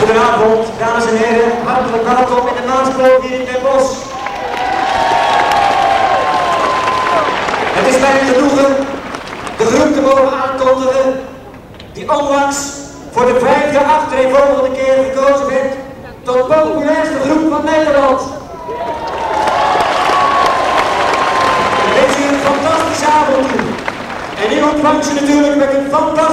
Goedenavond, dames en heren. Hartelijk welkom in de Maanskloof hier in Den Bosch. Het is mij genoegen de groep te mogen aankondigen die onlangs voor de vijfde achtereenvolgende keer gekozen werd tot populairste groep van Nederland. Ik is u een fantastische avond. En u ontvangt natuurlijk met een fantastische.